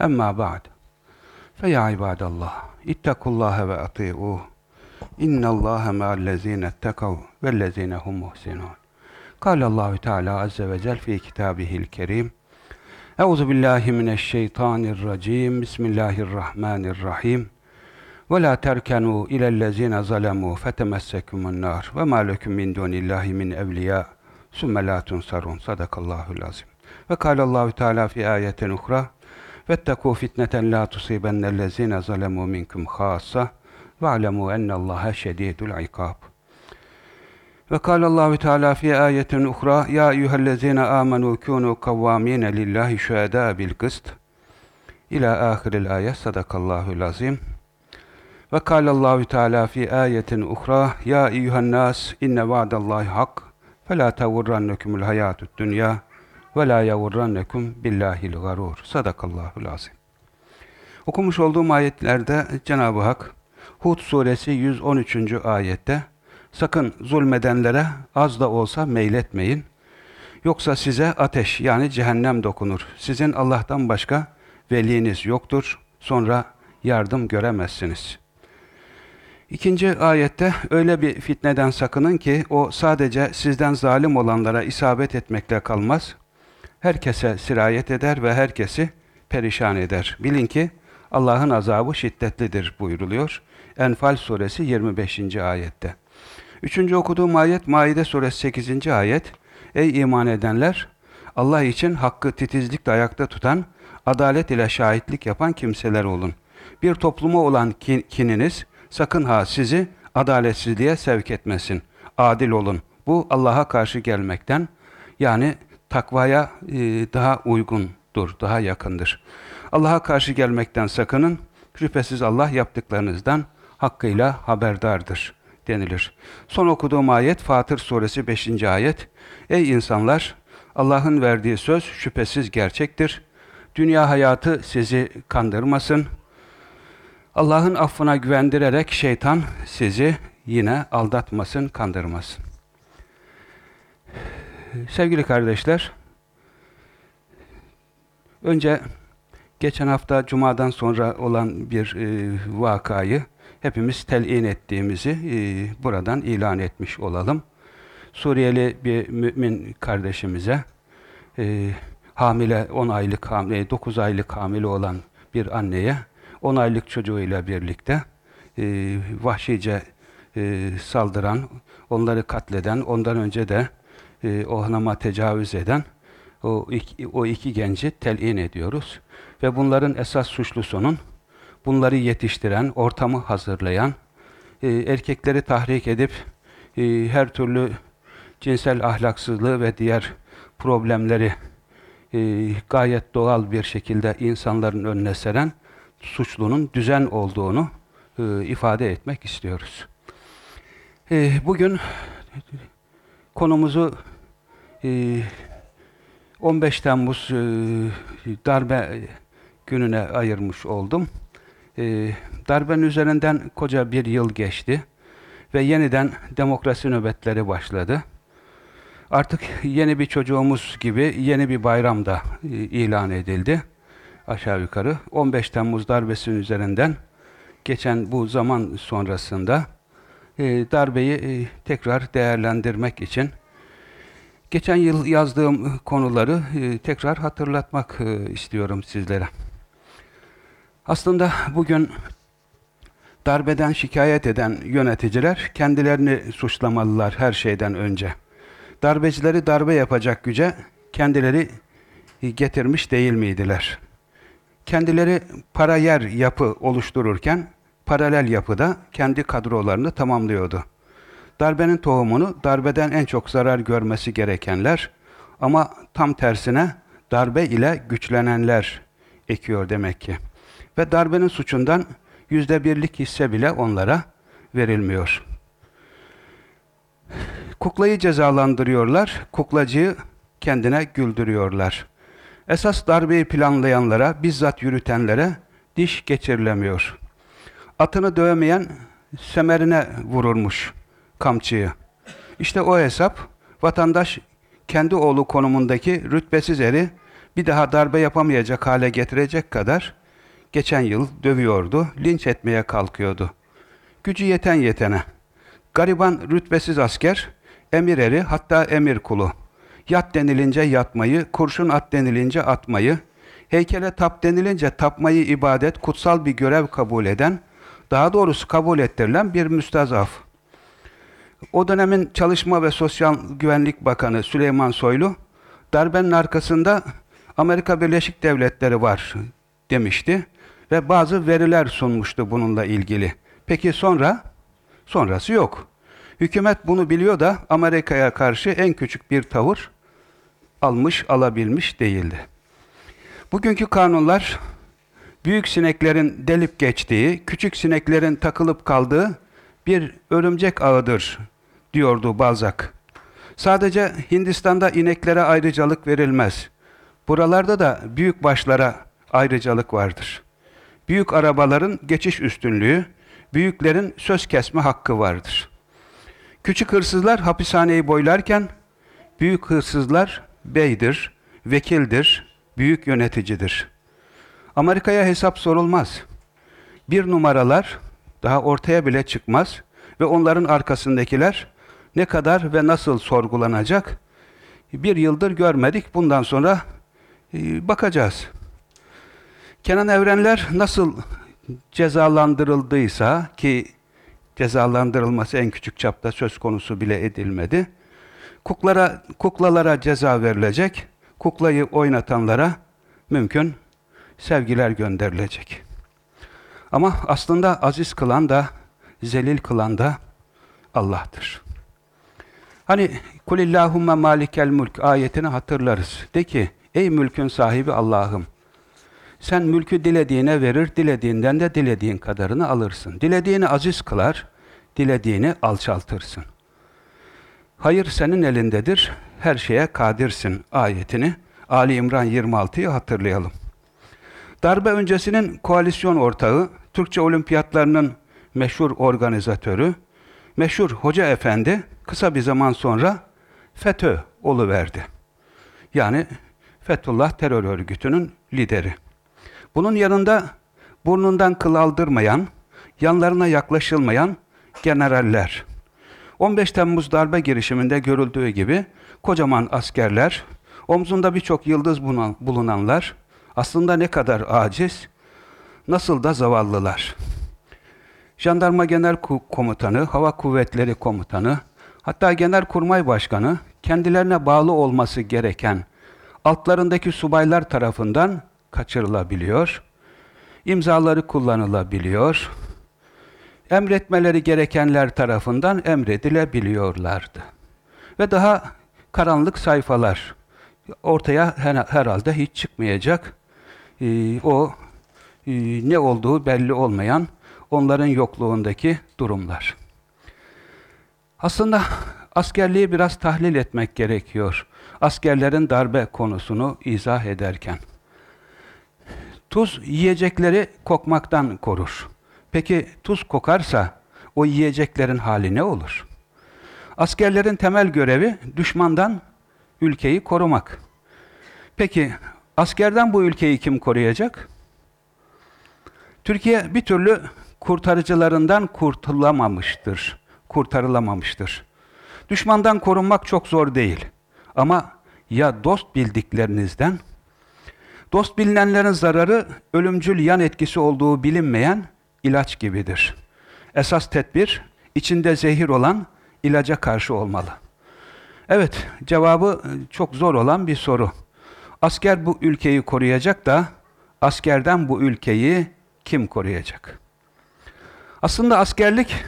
Emma ba'd. Fe ya ibadallah, ittakullaha ve ati'uh. İnnallâhe me'allezîne ettekav vellezîne hum muhsinûn. Kâlallahu Teala azze ve cel fi kitâbihil kerîm. Euzu billahi mineşşeytanirracim. Bismillahirrahmanirrahim. Ve la terkenu ilellezîne zalemû fetemessekumun nâr ve mâ leküm min dûnillâhi min evliyâ sümme lâ tunsarun. Sadakallahul azim. Ve kâlallahu Teala fi ayetin uhra. Vettekû fitneten la tusibennellezîne zalemû minkum khâssa ve alemu ennallaha şedîdul ikâb. Ve kâlallahu Teala fi ayetin uhra ya eyyühellezîne âmenû kûnû kavvâmîne lillahi şuhedâ bil kıst. İlâ âhiril ayet sadakallahul azim. Ve kâlallahu Teala fi ayetin uhra ya eyyühennâs inne va'dallahi hak felâ tevurrannekumul hayâtud dünya ve lâ yevurrannekum billâhil garûr. Sadakallahul azim. Okumuş olduğum ayetlerde Cenab-ı Hak Hud suresi 113. ayette sakın zulmedenlere az da olsa meyletmeyin. Yoksa size ateş yani cehennem dokunur. Sizin Allah'tan başka veliniz yoktur. Sonra yardım göremezsiniz. İkinci ayette öyle bir fitneden sakının ki o sadece sizden zalim olanlara isabet etmekle kalmaz. Herkese sirayet eder ve herkesi perişan eder. Bilin ki Allah'ın azabı şiddetlidir buyuruluyor. Enfal suresi 25. ayette. Üçüncü okuduğum ayet Maide suresi 8. ayet. Ey iman edenler! Allah için hakkı titizlikle ayakta tutan, adalet ile şahitlik yapan kimseler olun. Bir topluma olan kin, kininiz sakın ha sizi adaletsizliğe sevk etmesin. Adil olun. Bu Allah'a karşı gelmekten yani takvaya e, daha uygundur, daha yakındır. Allah'a karşı gelmekten sakının. Şüphesiz Allah yaptıklarınızdan hakkıyla haberdardır denilir. Son okuduğum ayet Fatır suresi 5. ayet. Ey insanlar! Allah'ın verdiği söz şüphesiz gerçektir. Dünya hayatı sizi kandırmasın. Allah'ın affına güvendirerek şeytan sizi yine aldatmasın, kandırmasın. Sevgili kardeşler, önce geçen hafta Cuma'dan sonra olan bir e, vakayı hepimiz telin ettiğimizi e, buradan ilan etmiş olalım. Suriyeli bir mümin kardeşimize e, hamile 10 aylık hamile 9 aylık hamile olan bir anneye 10 aylık çocuğuyla birlikte e, vahşice e, saldıran, onları katleden, ondan önce de e, o hanıma tecavüz eden o iki, o iki genci telin ediyoruz. Ve bunların esas suçlusunun bunları yetiştiren, ortamı hazırlayan, e, erkekleri tahrik edip e, her türlü cinsel ahlaksızlığı ve diğer problemleri e, gayet doğal bir şekilde insanların önüne seren suçlunun düzen olduğunu e, ifade etmek istiyoruz. E, bugün konumuzu e, 15 Temmuz e, darbe gününe ayırmış oldum. E, darbenin üzerinden koca bir yıl geçti ve yeniden demokrasi nöbetleri başladı. Artık yeni bir çocuğumuz gibi yeni bir bayram da e, ilan edildi. Aşağı yukarı 15 Temmuz darbesinin üzerinden geçen bu zaman sonrasında darbeyi e, tekrar değerlendirmek için geçen yıl yazdığım konuları e, tekrar hatırlatmak e, istiyorum sizlere. Aslında bugün darbeden şikayet eden yöneticiler kendilerini suçlamalılar her şeyden önce. Darbecileri darbe yapacak güce kendileri getirmiş değil miydiler? Kendileri para yer yapı oluştururken paralel yapıda kendi kadrolarını tamamlıyordu. Darbenin tohumunu darbeden en çok zarar görmesi gerekenler ama tam tersine darbe ile güçlenenler ekiyor demek ki. Ve darbenin suçundan yüzde birlik hisse bile onlara verilmiyor. Kuklayı cezalandırıyorlar, kuklacıyı kendine güldürüyorlar. Esas darbeyi planlayanlara, bizzat yürütenlere diş geçirilemiyor. Atını dövmeyen semerine vururmuş kamçıyı. İşte o hesap vatandaş kendi oğlu konumundaki rütbesiz eri bir daha darbe yapamayacak hale getirecek kadar geçen yıl dövüyordu, linç etmeye kalkıyordu. Gücü yeten yetene. Gariban rütbesiz asker, emir eri hatta emir kulu. Yat denilince yatmayı, kurşun at denilince atmayı, heykele tap denilince tapmayı ibadet, kutsal bir görev kabul eden, daha doğrusu kabul ettirilen bir müstazaf. O dönemin Çalışma ve Sosyal Güvenlik Bakanı Süleyman Soylu, darbenin arkasında Amerika Birleşik Devletleri var demişti ve bazı veriler sunmuştu bununla ilgili. Peki sonra? Sonrası yok. Hükümet bunu biliyor da Amerika'ya karşı en küçük bir tavır almış, alabilmiş değildi. Bugünkü kanunlar büyük sineklerin delip geçtiği, küçük sineklerin takılıp kaldığı bir örümcek ağıdır diyordu Balzac. Sadece Hindistan'da ineklere ayrıcalık verilmez. Buralarda da büyük başlara ayrıcalık vardır. Büyük arabaların geçiş üstünlüğü, büyüklerin söz kesme hakkı vardır. Küçük hırsızlar hapishaneyi boylarken, büyük hırsızlar beydir, vekildir, büyük yöneticidir. Amerika'ya hesap sorulmaz. Bir numaralar daha ortaya bile çıkmaz ve onların arkasındakiler ne kadar ve nasıl sorgulanacak? Bir yıldır görmedik. Bundan sonra e, bakacağız. Kenan Evrenler nasıl cezalandırıldıysa ki cezalandırılması en küçük çapta söz konusu bile edilmedi. Kuklara, kuklalara ceza verilecek. Kuklayı oynatanlara mümkün sevgiler gönderilecek. Ama aslında aziz kılan da, zelil kılan da Allah'tır. Hani kulillahumma malikel mulk ayetini hatırlarız. De ki ey mülkün sahibi Allah'ım sen mülkü dilediğine verir, dilediğinden de dilediğin kadarını alırsın. Dilediğini aziz kılar, dilediğini alçaltırsın. Hayır senin elindedir, her şeye kadirsin ayetini Ali İmran 26'yı hatırlayalım. Darbe öncesinin koalisyon ortağı, Türkçe olimpiyatlarının meşhur organizatörü, meşhur Hoca Efendi kısa bir zaman sonra FETÖ verdi. Yani Fethullah terör örgütünün lideri. Bunun yanında burnundan kıl aldırmayan, yanlarına yaklaşılmayan generaller. 15 Temmuz darbe girişiminde görüldüğü gibi kocaman askerler, omzunda birçok yıldız bulunanlar, aslında ne kadar aciz, nasıl da zavallılar. Jandarma Genel Komutanı, Hava Kuvvetleri Komutanı, hatta Genelkurmay Başkanı kendilerine bağlı olması gereken altlarındaki subaylar tarafından kaçırılabiliyor, imzaları kullanılabiliyor, emretmeleri gerekenler tarafından emredilebiliyorlardı. Ve daha karanlık sayfalar ortaya herhalde hiç çıkmayacak e, o e, ne olduğu belli olmayan onların yokluğundaki durumlar. Aslında askerliği biraz tahlil etmek gerekiyor. Askerlerin darbe konusunu izah ederken. Tuz yiyecekleri kokmaktan korur. Peki tuz kokarsa o yiyeceklerin hali ne olur? Askerlerin temel görevi düşmandan ülkeyi korumak. Peki askerden bu ülkeyi kim koruyacak? Türkiye bir türlü kurtarıcılarından kurtulamamıştır, kurtarılamamıştır. Düşmandan korunmak çok zor değil. Ama ya dost bildiklerinizden Dost bilinenlerin zararı ölümcül yan etkisi olduğu bilinmeyen ilaç gibidir. Esas tedbir içinde zehir olan ilaca karşı olmalı. Evet, cevabı çok zor olan bir soru. Asker bu ülkeyi koruyacak da askerden bu ülkeyi kim koruyacak? Aslında askerlik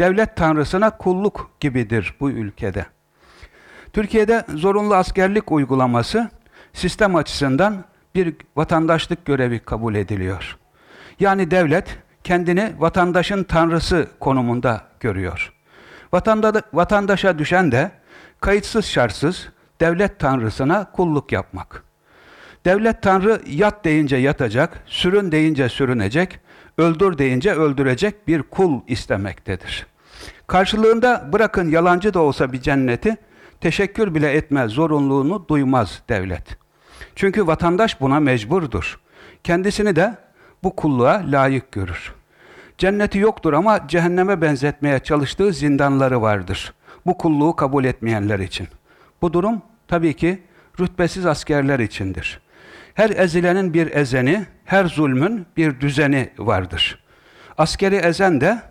devlet tanrısına kulluk gibidir bu ülkede. Türkiye'de zorunlu askerlik uygulaması sistem açısından bir vatandaşlık görevi kabul ediliyor. Yani devlet kendini vatandaşın tanrısı konumunda görüyor. Vatanda, vatandaşa düşen de kayıtsız şartsız devlet tanrısına kulluk yapmak. Devlet tanrı yat deyince yatacak, sürün deyince sürünecek, öldür deyince öldürecek bir kul istemektedir. Karşılığında bırakın yalancı da olsa bir cenneti, teşekkür bile etme zorunluluğunu duymaz devlet. Çünkü vatandaş buna mecburdur. Kendisini de bu kulluğa layık görür. Cenneti yoktur ama cehenneme benzetmeye çalıştığı zindanları vardır. Bu kulluğu kabul etmeyenler için. Bu durum tabii ki rütbesiz askerler içindir. Her ezilenin bir ezeni, her zulmün bir düzeni vardır. Askeri ezen de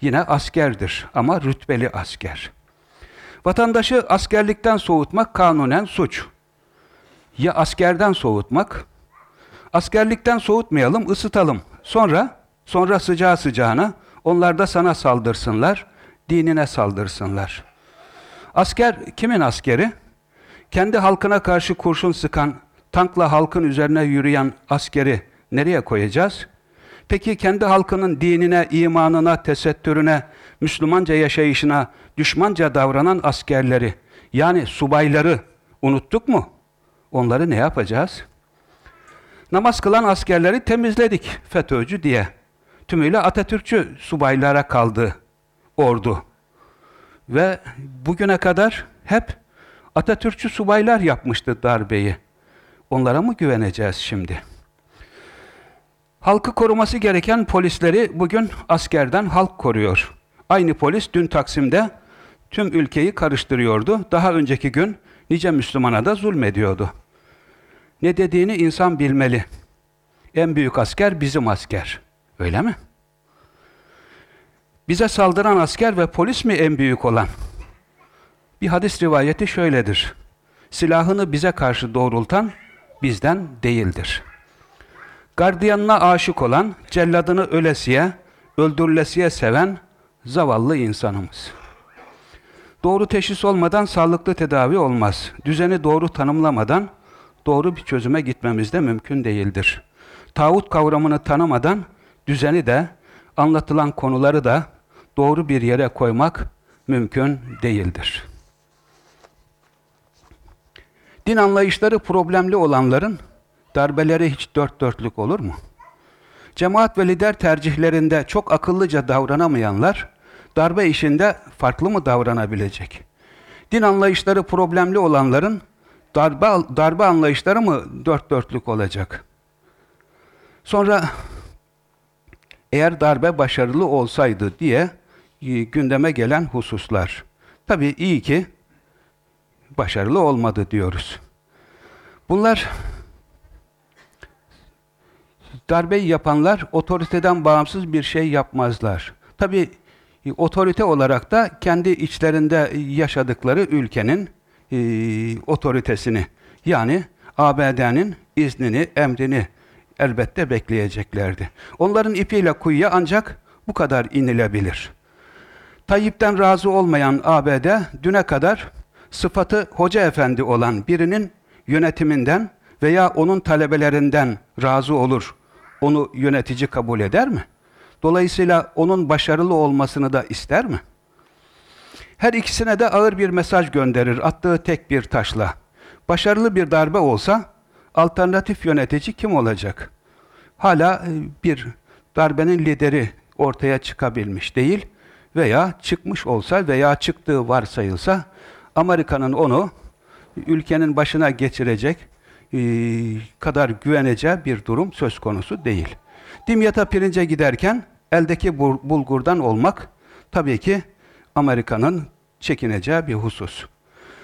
yine askerdir ama rütbeli asker. Vatandaşı askerlikten soğutmak kanunen suç. Ya askerden soğutmak, askerlikten soğutmayalım, ısıtalım. Sonra, sonra sıcağı sıcağına onlar da sana saldırsınlar, dinine saldırsınlar. Asker kimin askeri? Kendi halkına karşı kurşun sıkan, tankla halkın üzerine yürüyen askeri nereye koyacağız? Peki kendi halkının dinine, imanına, tesettürüne, Müslümanca yaşayışına düşmanca davranan askerleri, yani subayları unuttuk mu? Onları ne yapacağız? Namaz kılan askerleri temizledik FETÖ'cü diye. Tümüyle Atatürkçü subaylara kaldı ordu. Ve bugüne kadar hep Atatürkçü subaylar yapmıştı darbeyi. Onlara mı güveneceğiz şimdi? Halkı koruması gereken polisleri bugün askerden halk koruyor. Aynı polis dün Taksim'de tüm ülkeyi karıştırıyordu. Daha önceki gün nice Müslümana da zulmediyordu. Ne dediğini insan bilmeli. En büyük asker bizim asker. Öyle mi? Bize saldıran asker ve polis mi en büyük olan? Bir hadis rivayeti şöyledir. Silahını bize karşı doğrultan bizden değildir. Gardiyanına aşık olan, celladını ölesiye, öldürülesiye seven zavallı insanımız. Doğru teşhis olmadan sağlıklı tedavi olmaz. Düzeni doğru tanımlamadan doğru bir çözüme gitmemiz de mümkün değildir. Tağut kavramını tanımadan düzeni de, anlatılan konuları da doğru bir yere koymak mümkün değildir. Din anlayışları problemli olanların darbeleri hiç dört dörtlük olur mu? Cemaat ve lider tercihlerinde çok akıllıca davranamayanlar, darbe işinde farklı mı davranabilecek? Din anlayışları problemli olanların darbe, darbe anlayışları mı dört dörtlük olacak? Sonra eğer darbe başarılı olsaydı diye e, gündeme gelen hususlar. Tabii iyi ki başarılı olmadı diyoruz. Bunlar darbeyi yapanlar otoriteden bağımsız bir şey yapmazlar. Tabi e, otorite olarak da kendi içlerinde yaşadıkları ülkenin e, otoritesini yani ABD'nin iznini, emrini elbette bekleyeceklerdi. Onların ipiyle kuyuya ancak bu kadar inilebilir. Tayyip'ten razı olmayan ABD düne kadar sıfatı hoca efendi olan birinin yönetiminden veya onun talebelerinden razı olur, onu yönetici kabul eder mi? Dolayısıyla onun başarılı olmasını da ister mi? Her ikisine de ağır bir mesaj gönderir attığı tek bir taşla. Başarılı bir darbe olsa alternatif yönetici kim olacak? Hala e, bir darbenin lideri ortaya çıkabilmiş değil veya çıkmış olsa veya çıktığı varsayılsa Amerika'nın onu ülkenin başına geçirecek e, kadar güveneceği bir durum söz konusu değil. Dimyata pirince giderken eldeki bulgurdan olmak tabii ki Amerika'nın çekineceği bir husus.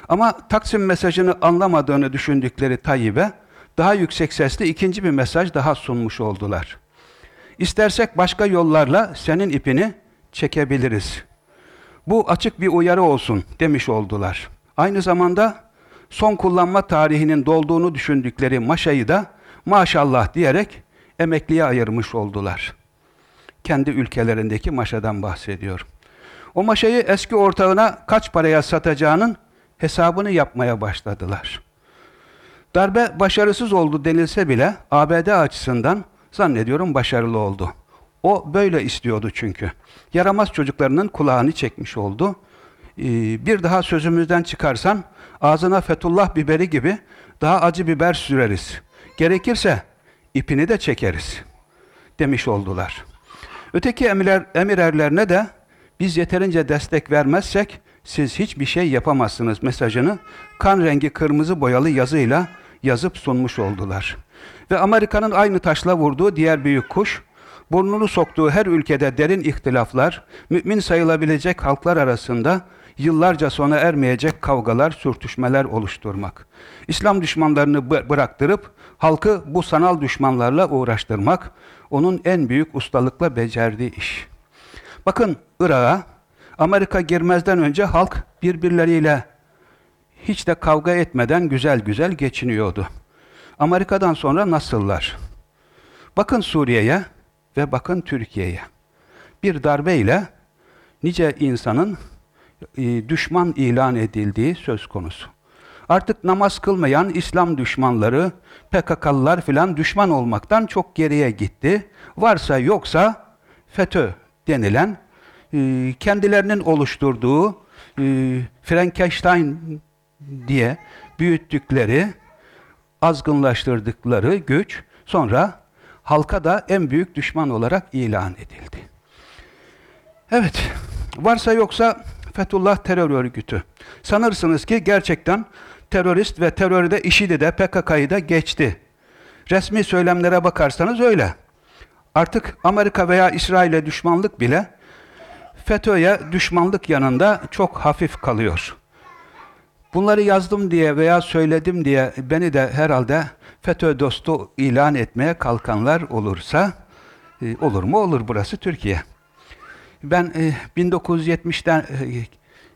Ama Taksim mesajını anlamadığını düşündükleri Tayyip'e daha yüksek sesli ikinci bir mesaj daha sunmuş oldular. İstersek başka yollarla senin ipini çekebiliriz. Bu açık bir uyarı olsun demiş oldular. Aynı zamanda son kullanma tarihinin dolduğunu düşündükleri maşayı da maşallah diyerek emekliye ayırmış oldular. Kendi ülkelerindeki maşadan bahsediyor. O maşayı eski ortağına kaç paraya satacağının hesabını yapmaya başladılar. Darbe başarısız oldu denilse bile ABD açısından zannediyorum başarılı oldu. O böyle istiyordu çünkü. Yaramaz çocuklarının kulağını çekmiş oldu. Ee, bir daha sözümüzden çıkarsan ağzına Fethullah biberi gibi daha acı biber süreriz. Gerekirse ipini de çekeriz demiş oldular. Öteki emirler, emir erlerine de biz yeterince destek vermezsek siz hiçbir şey yapamazsınız mesajını kan rengi kırmızı boyalı yazıyla yazıp sunmuş oldular. Ve Amerika'nın aynı taşla vurduğu diğer büyük kuş, burnunu soktuğu her ülkede derin ihtilaflar, mümin sayılabilecek halklar arasında yıllarca sona ermeyecek kavgalar, sürtüşmeler oluşturmak. İslam düşmanlarını bıraktırıp halkı bu sanal düşmanlarla uğraştırmak onun en büyük ustalıkla becerdiği iş. Bakın Irak'a Amerika girmezden önce halk birbirleriyle hiç de kavga etmeden güzel güzel geçiniyordu. Amerika'dan sonra nasıllar? Bakın Suriye'ye ve bakın Türkiye'ye. Bir darbeyle nice insanın e, düşman ilan edildiği söz konusu. Artık namaz kılmayan İslam düşmanları, PKK'lılar filan düşman olmaktan çok geriye gitti. Varsa yoksa FETÖ denilen e, kendilerinin oluşturduğu e, Frankenstein diye büyüttükleri, azgınlaştırdıkları güç sonra halka da en büyük düşman olarak ilan edildi. Evet, varsa yoksa Fethullah terör örgütü. Sanırsınız ki gerçekten terörist ve terörde IŞİD'i de PKK'yı da geçti. Resmi söylemlere bakarsanız öyle. Artık Amerika veya İsrail'e düşmanlık bile FETÖ'ye düşmanlık yanında çok hafif kalıyor. Bunları yazdım diye veya söyledim diye beni de herhalde FETÖ dostu ilan etmeye kalkanlar olursa e, olur mu? Olur burası Türkiye. Ben e, 1970'ten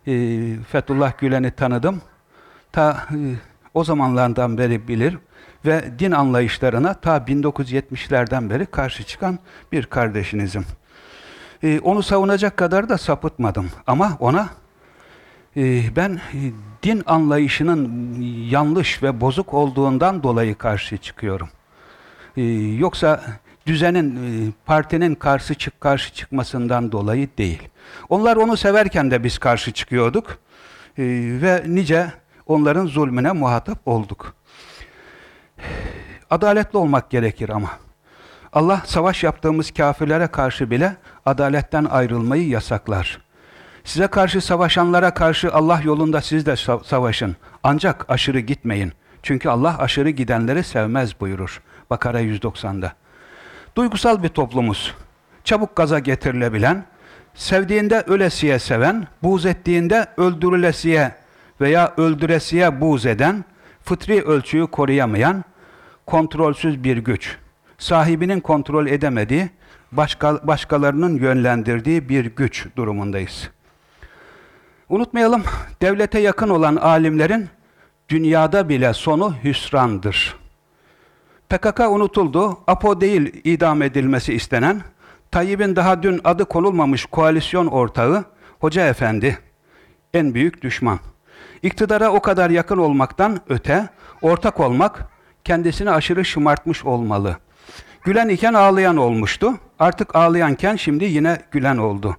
e, e, Fethullah Gülen'i tanıdım. Ta o zamanlardan beri bilir ve din anlayışlarına ta 1970'lerden beri karşı çıkan bir kardeşinizim. Onu savunacak kadar da sapıtmadım ama ona ben e, din anlayışının yanlış ve bozuk olduğundan dolayı karşı çıkıyorum. E, yoksa düzenin, e, partinin karşı çık karşı çıkmasından dolayı değil. Onlar onu severken de biz karşı çıkıyorduk e, ve nice onların zulmüne muhatap olduk. Adaletli olmak gerekir ama. Allah savaş yaptığımız kafirlere karşı bile adaletten ayrılmayı yasaklar. Size karşı savaşanlara karşı Allah yolunda siz de savaşın. Ancak aşırı gitmeyin. Çünkü Allah aşırı gidenleri sevmez buyurur. Bakara 190'da. Duygusal bir toplumuz. Çabuk gaza getirilebilen, sevdiğinde ölesiye seven, buğz ettiğinde öldürülesiye veya öldüresiye buğz eden, fıtri ölçüyü koruyamayan, kontrolsüz bir güç. Sahibinin kontrol edemediği, başka, başkalarının yönlendirdiği bir güç durumundayız. Unutmayalım, devlete yakın olan alimlerin dünyada bile sonu hüsrandır. PKK unutuldu, APO değil idam edilmesi istenen, Tayyip'in daha dün adı konulmamış koalisyon ortağı, Hoca Efendi, en büyük düşman. İktidara o kadar yakın olmaktan öte, ortak olmak, kendisini aşırı şımartmış olmalı. Gülen iken ağlayan olmuştu, artık ağlayanken şimdi yine gülen oldu.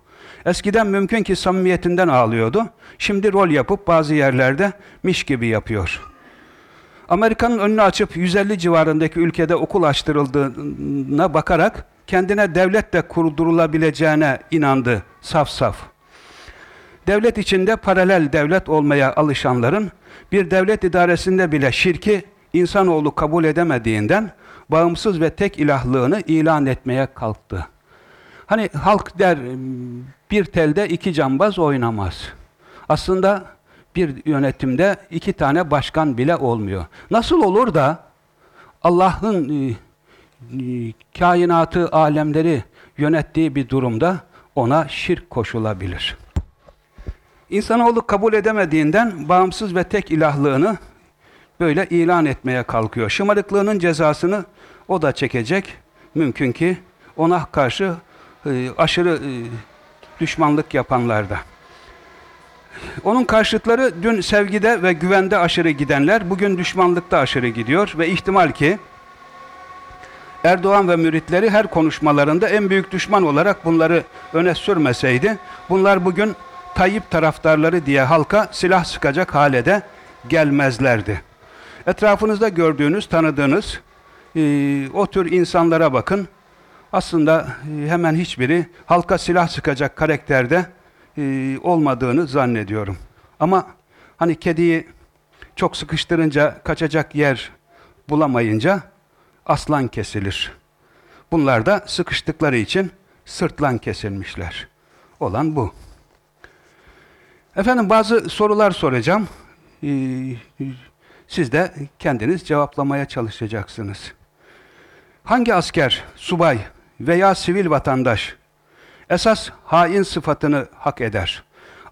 Eskiden mümkün ki samimiyetinden ağlıyordu, şimdi rol yapıp bazı yerlerde miş gibi yapıyor.'' Amerika'nın önünü açıp 150 civarındaki ülkede okul açtırıldığına bakarak kendine devlet de kurdurulabileceğine inandı saf saf. Devlet içinde paralel devlet olmaya alışanların bir devlet idaresinde bile şirki insanoğlu kabul edemediğinden bağımsız ve tek ilahlığını ilan etmeye kalktı. Hani halk der bir telde iki cambaz oynamaz. Aslında bir yönetimde iki tane başkan bile olmuyor. Nasıl olur da Allah'ın e, e, kainatı, alemleri yönettiği bir durumda ona şirk koşulabilir? İnsanoğlu kabul edemediğinden bağımsız ve tek ilahlığını böyle ilan etmeye kalkıyor. Şımarıklığının cezasını o da çekecek. Mümkün ki ona karşı e, aşırı e, düşmanlık yapanlarda. Onun karşıtları dün sevgide ve güvende aşırı gidenler bugün düşmanlıkta aşırı gidiyor ve ihtimal ki Erdoğan ve müritleri her konuşmalarında en büyük düşman olarak bunları öne sürmeseydi bunlar bugün Tayyip taraftarları diye halka silah sıkacak hale de gelmezlerdi. Etrafınızda gördüğünüz, tanıdığınız e, o tür insanlara bakın. Aslında e, hemen hiçbiri halka silah sıkacak karakterde e, olmadığını zannediyorum. Ama hani kediyi çok sıkıştırınca kaçacak yer bulamayınca aslan kesilir. Bunlar da sıkıştıkları için sırtlan kesilmişler. Olan bu. Efendim bazı sorular soracağım. Ee, siz de kendiniz cevaplamaya çalışacaksınız. Hangi asker, subay veya sivil vatandaş esas hain sıfatını hak eder?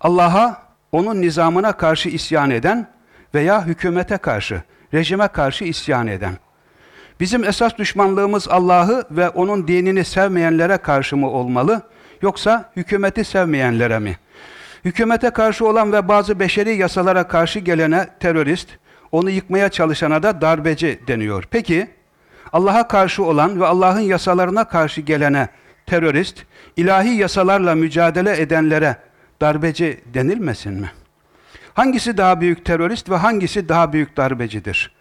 Allah'a, onun nizamına karşı isyan eden veya hükümete karşı, rejime karşı isyan eden. Bizim esas düşmanlığımız Allah'ı ve onun dinini sevmeyenlere karşı mı olmalı, yoksa hükümeti sevmeyenlere mi? Hükümete karşı olan ve bazı beşeri yasalara karşı gelene terörist, onu yıkmaya çalışana da darbeci deniyor. Peki, Allah'a karşı olan ve Allah'ın yasalarına karşı gelene terörist, ilahi yasalarla mücadele edenlere darbeci denilmesin mi? Hangisi daha büyük terörist ve hangisi daha büyük darbecidir?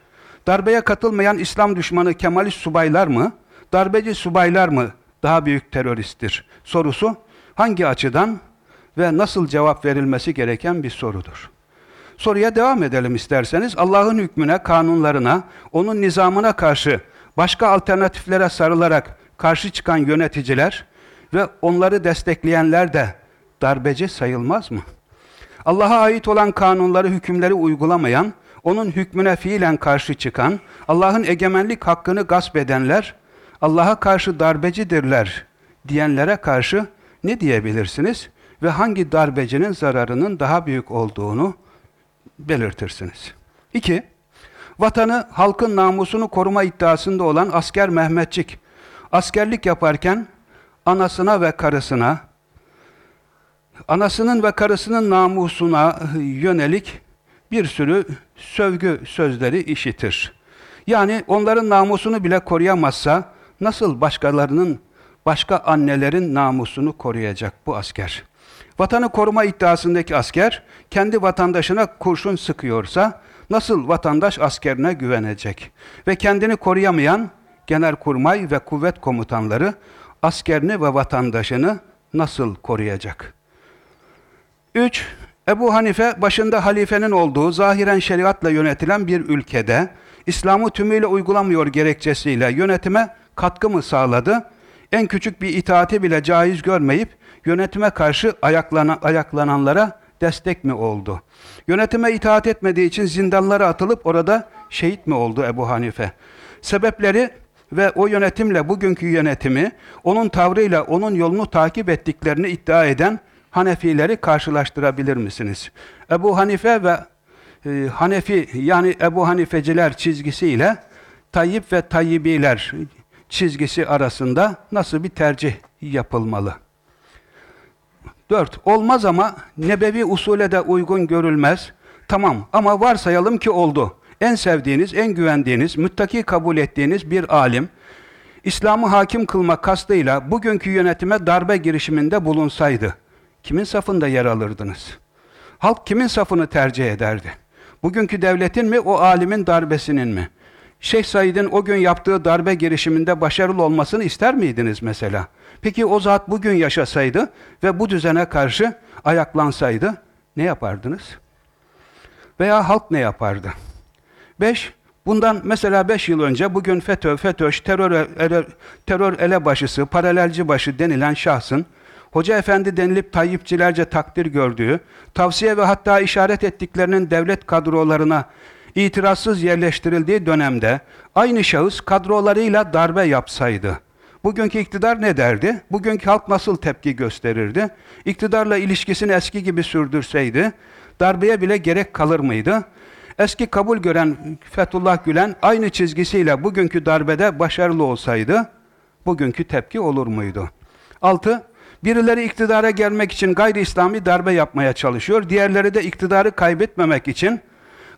Darbeye katılmayan İslam düşmanı Kemalist subaylar mı, darbeci subaylar mı daha büyük teröristtir? Sorusu hangi açıdan ve nasıl cevap verilmesi gereken bir sorudur. Soruya devam edelim isterseniz. Allah'ın hükmüne, kanunlarına, onun nizamına karşı başka alternatiflere sarılarak karşı çıkan yöneticiler ve onları destekleyenler de darbeci sayılmaz mı? Allah'a ait olan kanunları, hükümleri uygulamayan, onun hükmüne fiilen karşı çıkan, Allah'ın egemenlik hakkını gasp edenler, Allah'a karşı darbecidirler diyenlere karşı ne diyebilirsiniz? Ve hangi darbecinin zararının daha büyük olduğunu belirtirsiniz. 2. Vatanı, halkın namusunu koruma iddiasında olan asker Mehmetçik, askerlik yaparken anasına ve karısına, anasının ve karısının namusuna yönelik bir sürü sövgü sözleri işitir. Yani onların namusunu bile koruyamazsa nasıl başkalarının, başka annelerin namusunu koruyacak bu asker? Vatanı koruma iddiasındaki asker kendi vatandaşına kurşun sıkıyorsa nasıl vatandaş askerine güvenecek? Ve kendini koruyamayan genelkurmay ve kuvvet komutanları askerini ve vatandaşını nasıl koruyacak? 3. Ebu Hanife başında halifenin olduğu zahiren şeriatla yönetilen bir ülkede İslam'ı tümüyle uygulamıyor gerekçesiyle yönetime katkı mı sağladı? En küçük bir itaati bile caiz görmeyip yönetime karşı ayaklanan, ayaklananlara destek mi oldu? Yönetime itaat etmediği için zindanlara atılıp orada şehit mi oldu Ebu Hanife? Sebepleri ve o yönetimle bugünkü yönetimi, onun tavrıyla onun yolunu takip ettiklerini iddia eden Hanefileri karşılaştırabilir misiniz? Ebu Hanife ve e, Hanefi yani Ebu Hanifeciler çizgisiyle Tayyip ve Tayyibiler çizgisi arasında nasıl bir tercih yapılmalı? 4. Olmaz ama nebevi usule de uygun görülmez. Tamam ama varsayalım ki oldu. En sevdiğiniz, en güvendiğiniz, müttaki kabul ettiğiniz bir alim, İslam'ı hakim kılma kastıyla bugünkü yönetime darbe girişiminde bulunsaydı, kimin safında yer alırdınız? Halk kimin safını tercih ederdi? Bugünkü devletin mi, o alimin darbesinin mi? Şeyh Said'in o gün yaptığı darbe girişiminde başarılı olmasını ister miydiniz mesela? Peki o zat bugün yaşasaydı ve bu düzene karşı ayaklansaydı ne yapardınız? Veya halk ne yapardı? 5. Bundan mesela 5 yıl önce bugün FETÖ, FETÖ'ş, terör, ele, terör elebaşısı, paralelci başı denilen şahsın Hoca Efendi denilip Tayyipçilerce takdir gördüğü, tavsiye ve hatta işaret ettiklerinin devlet kadrolarına itirazsız yerleştirildiği dönemde aynı şahıs kadrolarıyla darbe yapsaydı, bugünkü iktidar ne derdi? Bugünkü halk nasıl tepki gösterirdi? İktidarla ilişkisini eski gibi sürdürseydi, darbeye bile gerek kalır mıydı? Eski kabul gören Fethullah Gülen aynı çizgisiyle bugünkü darbede başarılı olsaydı, bugünkü tepki olur muydu? 6. Birileri iktidara gelmek için gayri İslami darbe yapmaya çalışıyor. Diğerleri de iktidarı kaybetmemek için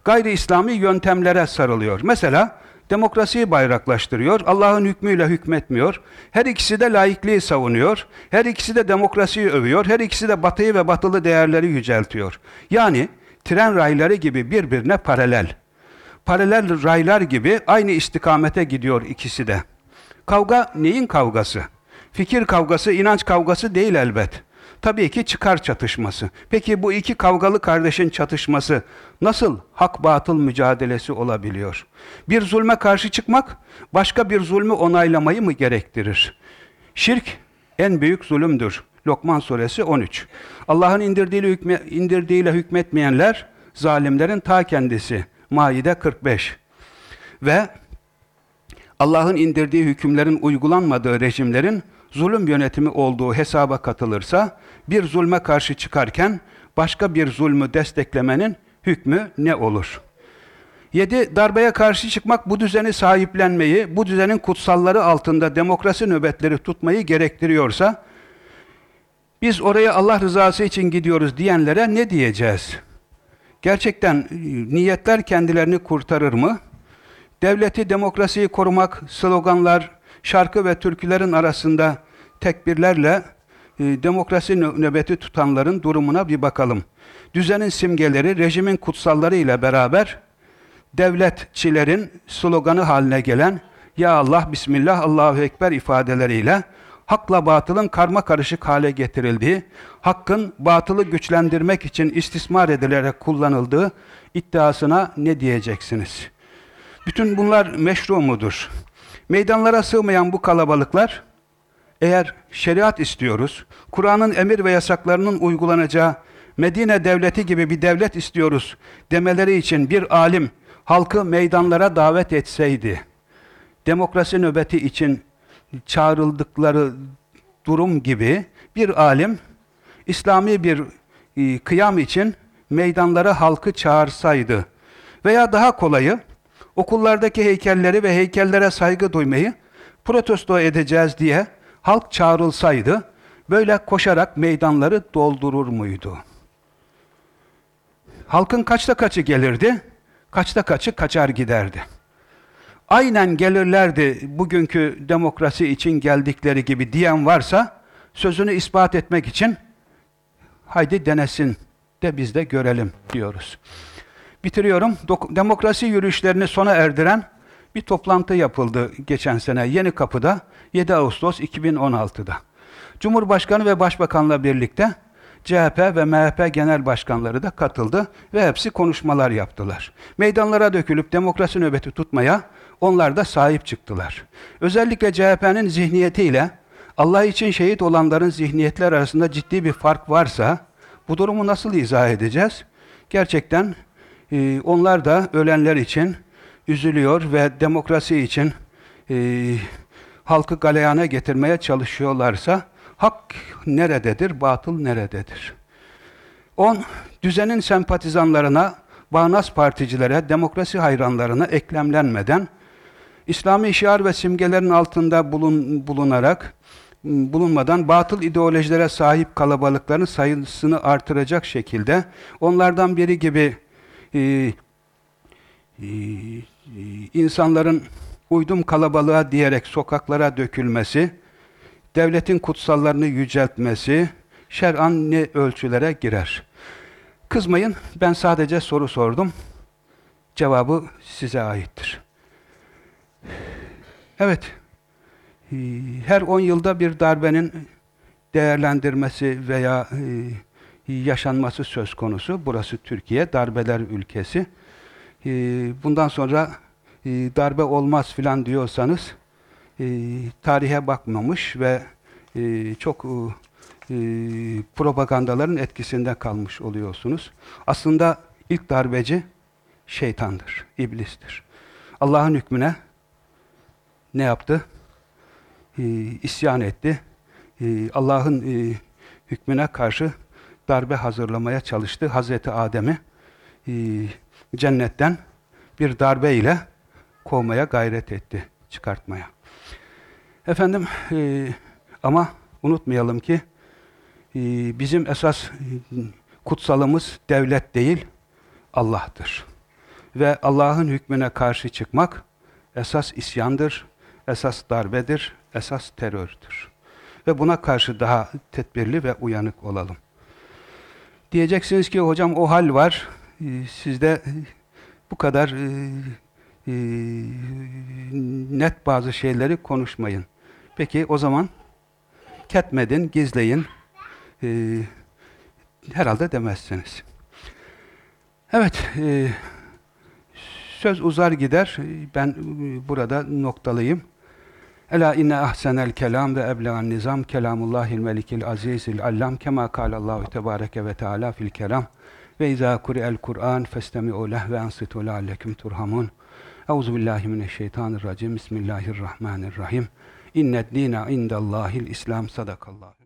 gayri İslami yöntemlere sarılıyor. Mesela demokrasiyi bayraklaştırıyor, Allah'ın hükmüyle hükmetmiyor. Her ikisi de laikliği savunuyor, her ikisi de demokrasiyi övüyor, her ikisi de batıyı ve batılı değerleri yüceltiyor. Yani tren rayları gibi birbirine paralel. Paralel raylar gibi aynı istikamete gidiyor ikisi de. Kavga neyin kavgası? Fikir kavgası, inanç kavgası değil elbet. Tabii ki çıkar çatışması. Peki bu iki kavgalı kardeşin çatışması nasıl hak batıl mücadelesi olabiliyor? Bir zulme karşı çıkmak başka bir zulmü onaylamayı mı gerektirir? Şirk en büyük zulümdür. Lokman suresi 13. Allah'ın indirdiğiyle, hükme, indirdiğiyle hükmetmeyenler zalimlerin ta kendisi. Maide 45. Ve Allah'ın indirdiği hükümlerin uygulanmadığı rejimlerin zulüm yönetimi olduğu hesaba katılırsa bir zulme karşı çıkarken başka bir zulmü desteklemenin hükmü ne olur? 7. Darbeye karşı çıkmak bu düzeni sahiplenmeyi, bu düzenin kutsalları altında demokrasi nöbetleri tutmayı gerektiriyorsa biz oraya Allah rızası için gidiyoruz diyenlere ne diyeceğiz? Gerçekten e, niyetler kendilerini kurtarır mı? Devleti, demokrasiyi korumak, sloganlar, şarkı ve türkülerin arasında tekbirlerle e, demokrasi nöbeti tutanların durumuna bir bakalım. Düzenin simgeleri, rejimin kutsalları ile beraber devletçilerin sloganı haline gelen Ya Allah, Bismillah, Allahu Ekber ifadeleriyle hakla batılın karma karışık hale getirildiği, hakkın batılı güçlendirmek için istismar edilerek kullanıldığı iddiasına ne diyeceksiniz? Bütün bunlar meşru mudur? Meydanlara sığmayan bu kalabalıklar, eğer şeriat istiyoruz, Kur'an'ın emir ve yasaklarının uygulanacağı Medine devleti gibi bir devlet istiyoruz demeleri için bir alim halkı meydanlara davet etseydi, demokrasi nöbeti için çağrıldıkları durum gibi bir alim İslami bir e, kıyam için meydanlara halkı çağırsaydı veya daha kolayı okullardaki heykelleri ve heykellere saygı duymayı protesto edeceğiz diye halk çağrılsaydı böyle koşarak meydanları doldurur muydu? Halkın kaçta kaçı gelirdi? Kaçta kaçı kaçar giderdi. Aynen gelirlerdi bugünkü demokrasi için geldikleri gibi diyen varsa sözünü ispat etmek için haydi denesin de biz de görelim diyoruz. Bitiriyorum. Demokrasi yürüyüşlerini sona erdiren bir toplantı yapıldı geçen sene Yeni Kapı'da 7 Ağustos 2016'da. Cumhurbaşkanı ve Başbakanla birlikte CHP ve MHP genel başkanları da katıldı ve hepsi konuşmalar yaptılar. Meydanlara dökülüp demokrasi nöbeti tutmaya onlar da sahip çıktılar. Özellikle CHP'nin zihniyetiyle Allah için şehit olanların zihniyetler arasında ciddi bir fark varsa bu durumu nasıl izah edeceğiz? Gerçekten e, onlar da ölenler için üzülüyor ve demokrasi için e, halkı galeyana getirmeye çalışıyorlarsa hak nerededir, batıl nerededir? 10. Düzenin sempatizanlarına, bağnaz particilere, demokrasi hayranlarına eklemlenmeden, İslami şiar ve simgelerin altında bulun, bulunarak, bulunmadan batıl ideolojilere sahip kalabalıkların sayısını artıracak şekilde onlardan biri gibi e, e, insanların uydum kalabalığa diyerek sokaklara dökülmesi, devletin kutsallarını yüceltmesi şer'an ne ölçülere girer? Kızmayın, ben sadece soru sordum. Cevabı size aittir. Evet, her 10 yılda bir darbenin değerlendirmesi veya e, yaşanması söz konusu. Burası Türkiye, darbeler ülkesi. E, bundan sonra e, darbe olmaz filan diyorsanız tarihe bakmamış ve çok propagandaların etkisinde kalmış oluyorsunuz. Aslında ilk darbeci şeytandır, iblistir. Allah'ın hükmüne ne yaptı? e, isyan etti. E, Allah'ın e, hükmüne karşı darbe hazırlamaya çalıştı. Hazreti Adem'i e, cennetten bir darbe ile kovmaya gayret etti, çıkartmaya. Efendim e, ama unutmayalım ki e, bizim esas e, kutsalımız devlet değil, Allah'tır. Ve Allah'ın hükmüne karşı çıkmak esas isyandır, esas darbedir, esas terördür. Ve buna karşı daha tedbirli ve uyanık olalım. Diyeceksiniz ki hocam o hal var, e, sizde bu kadar e, e, net bazı şeyleri konuşmayın. Peki o zaman ketmedin, gizleyin. E, herhalde demezsiniz. Evet, e, söz uzar gider. Ben burada noktalıyım. Ela inne ahsenel kelam ve eblegan nizam kelamullahil melikil azizil allam kema kâlallahu tebareke ve teâlâ fil kelam ve izâ kuri'el Kur'an festemi'u leh ve ansitu leallekum turhamun. Euzu billahi mineşşeytanirracim. Bismillahirrahmanirrahim. İnned dîne indallâhil İslam sadakallahu.